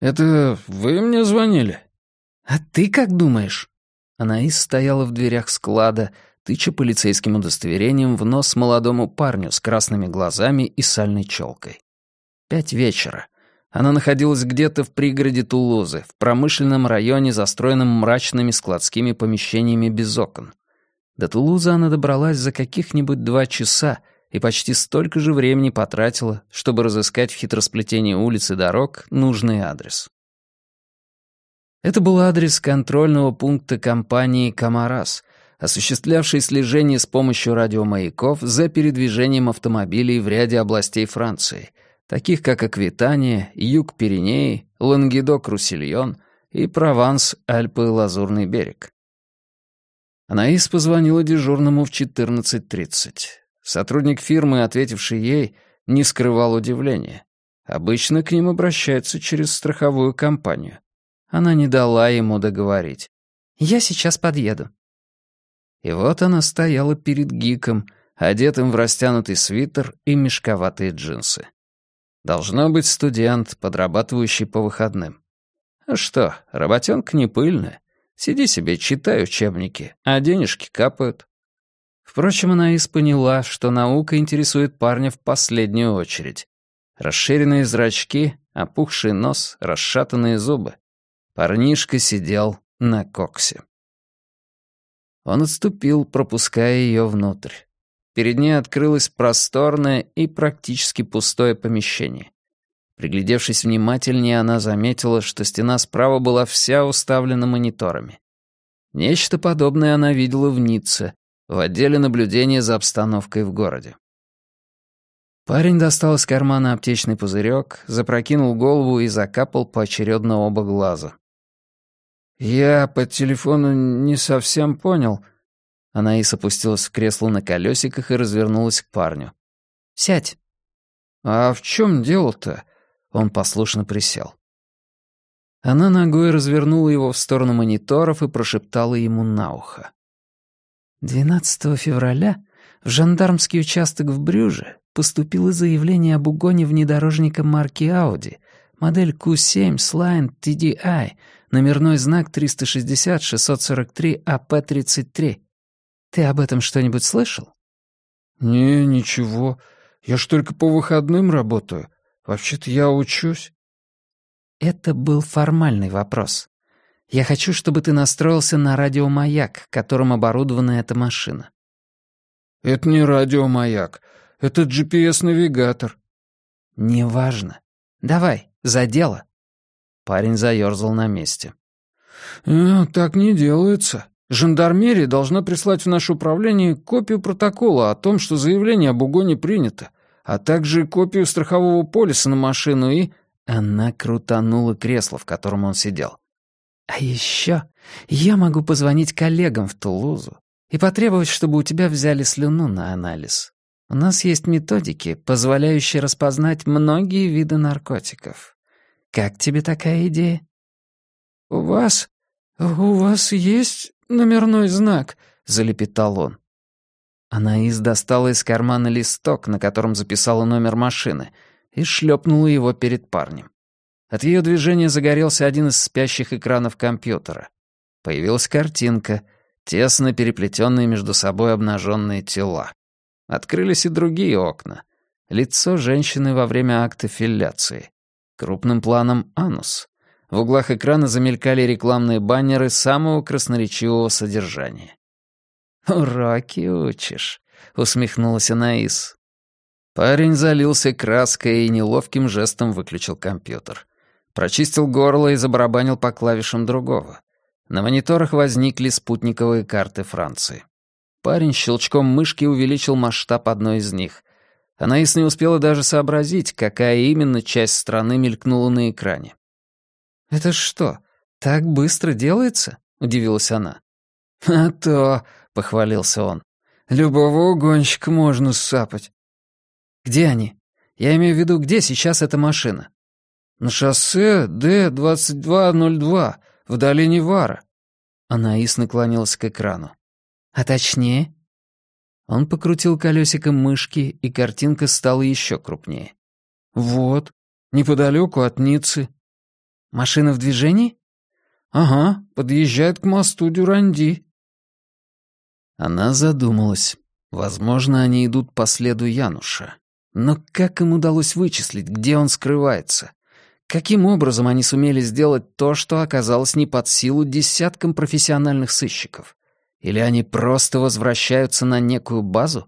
«Это вы мне звонили?» «А ты как думаешь?» Анаис стояла в дверях склада, тыча полицейским удостоверением в нос молодому парню с красными глазами и сальной челкой. Пять вечера. Она находилась где-то в пригороде Тулузы, в промышленном районе, застроенном мрачными складскими помещениями без окон. До Тулузы она добралась за каких-нибудь два часа и почти столько же времени потратила, чтобы разыскать в хитросплетении улиц и дорог нужный адрес. Это был адрес контрольного пункта компании «Камарас», осуществлявшей слежение с помощью радиомаяков за передвижением автомобилей в ряде областей Франции, таких как Аквитания, Юг-Пиренеи, Лангедок-Руссельон и Прованс, Альпы, Лазурный берег. Анаис позвонила дежурному в 14.30. Сотрудник фирмы, ответивший ей, не скрывал удивления. Обычно к ним обращаются через страховую компанию. Она не дала ему договорить. «Я сейчас подъеду». И вот она стояла перед Гиком, одетым в растянутый свитер и мешковатые джинсы. Должно быть студент, подрабатывающий по выходным. А что, работенка не пыльная. Сиди себе, читай учебники, а денежки капают. Впрочем, Анаис поняла, что наука интересует парня в последнюю очередь. Расширенные зрачки, опухший нос, расшатанные зубы. Парнишка сидел на коксе. Он отступил, пропуская ее внутрь. Перед ней открылось просторное и практически пустое помещение. Приглядевшись внимательнее, она заметила, что стена справа была вся уставлена мониторами. Нечто подобное она видела в Ницце, в отделе наблюдения за обстановкой в городе. Парень достал из кармана аптечный пузырек, запрокинул голову и закапал поочередно оба глаза. «Я по телефону не совсем понял». Анаис опустилась в кресло на колесиках и развернулась к парню. «Сядь». «А в чем дело-то?» Он послушно присел. Она ногой развернула его в сторону мониторов и прошептала ему на ухо. 12 февраля в жандармский участок в Брюже поступило заявление об угоне внедорожника марки Audi, модель Q7 Sline TDI, номерной знак 360-643-АП-33. Ты об этом что-нибудь слышал? «Не, ничего. Я ж только по выходным работаю. Вообще-то я учусь». Это был формальный вопрос. Я хочу, чтобы ты настроился на радиомаяк, которым оборудована эта машина». «Это не радиомаяк. Это GPS-навигатор». «Неважно. Давай, за дело». Парень заёрзал на месте. «Э, «Так не делается. Жандармерия должна прислать в наше управление копию протокола о том, что заявление об угоне принято, а также копию страхового полиса на машину и...» Она крутанула кресло, в котором он сидел. А еще я могу позвонить коллегам в Тулузу и потребовать, чтобы у тебя взяли слюну на анализ. У нас есть методики, позволяющие распознать многие виды наркотиков. Как тебе такая идея? «У вас... у вас есть номерной знак?» — залепетал он. Анаис достала из кармана листок, на котором записала номер машины, и шлепнула его перед парнем. От ее движения загорелся один из спящих экранов компьютера. Появилась картинка, тесно переплетенные между собой обнаженные тела. Открылись и другие окна. Лицо женщины во время акта филляции. Крупным планом анус. В углах экрана замелькали рекламные баннеры самого красноречивого содержания. «Уроки учишь», — усмехнулась Анаис. Парень залился краской и неловким жестом выключил компьютер. Прочистил горло и забарабанил по клавишам другого. На мониторах возникли спутниковые карты Франции. Парень щелчком мышки увеличил масштаб одной из них. Анаис не успела даже сообразить, какая именно часть страны мелькнула на экране. «Это что, так быстро делается?» — удивилась она. «А то», — похвалился он, — «любого угонщика можно сапать». «Где они? Я имею в виду, где сейчас эта машина?» «На шоссе Д-2202, в долине Вара». Анаис наклонилась к экрану. «А точнее?» Он покрутил колесиком мышки, и картинка стала еще крупнее. «Вот, неподалеку от Ниццы». Машина в движении?» «Ага, подъезжает к мосту Дюранди». Она задумалась. Возможно, они идут по следу Януша. Но как им удалось вычислить, где он скрывается? Каким образом они сумели сделать то, что оказалось не под силу десяткам профессиональных сыщиков? Или они просто возвращаются на некую базу?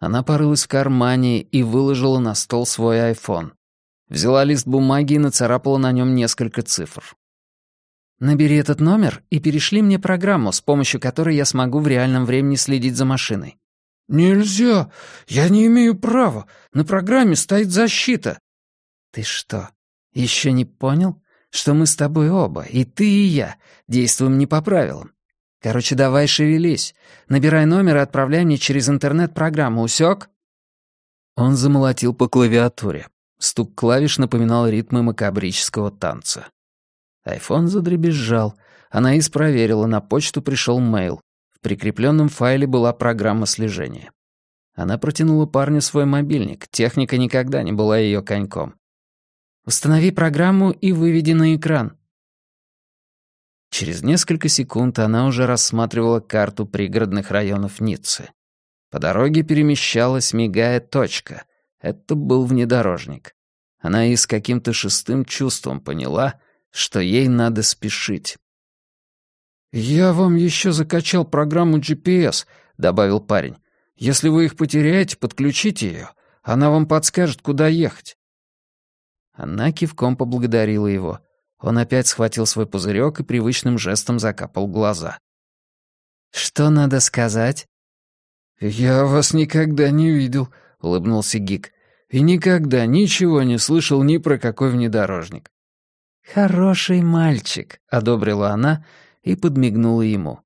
Она порылась в кармане и выложила на стол свой айфон. Взяла лист бумаги и нацарапала на нем несколько цифр. «Набери этот номер и перешли мне программу, с помощью которой я смогу в реальном времени следить за машиной». «Нельзя! Я не имею права! На программе стоит защита!» «Ты что, еще не понял, что мы с тобой оба, и ты, и я, действуем не по правилам? Короче, давай шевелись. Набирай номер и отправляй мне через интернет-программу, усек? Он замолотил по клавиатуре. Стук клавиш напоминал ритмы макабрического танца. Айфон задребезжал. Анаис проверила, на почту пришел мейл. В прикрепленном файле была программа слежения. Она протянула парню свой мобильник. Техника никогда не была ее коньком. Установи программу и выведи на экран». Через несколько секунд она уже рассматривала карту пригородных районов Ниццы. По дороге перемещалась, мигая точка. Это был внедорожник. Она и с каким-то шестым чувством поняла, что ей надо спешить. «Я вам еще закачал программу GPS», — добавил парень. «Если вы их потеряете, подключите ее. Она вам подскажет, куда ехать». Она кивком поблагодарила его. Он опять схватил свой пузырек и привычным жестом закапал глаза. «Что надо сказать?» «Я вас никогда не видел», — улыбнулся Гик. «И никогда ничего не слышал ни про какой внедорожник». «Хороший мальчик», — одобрила она и подмигнула ему.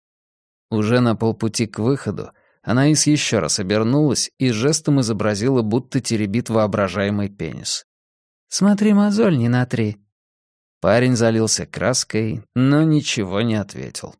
Уже на полпути к выходу Анаис еще раз обернулась и жестом изобразила, будто теребит воображаемый пенис. Смотри, мозоль не натри». Парень залился краской, но ничего не ответил.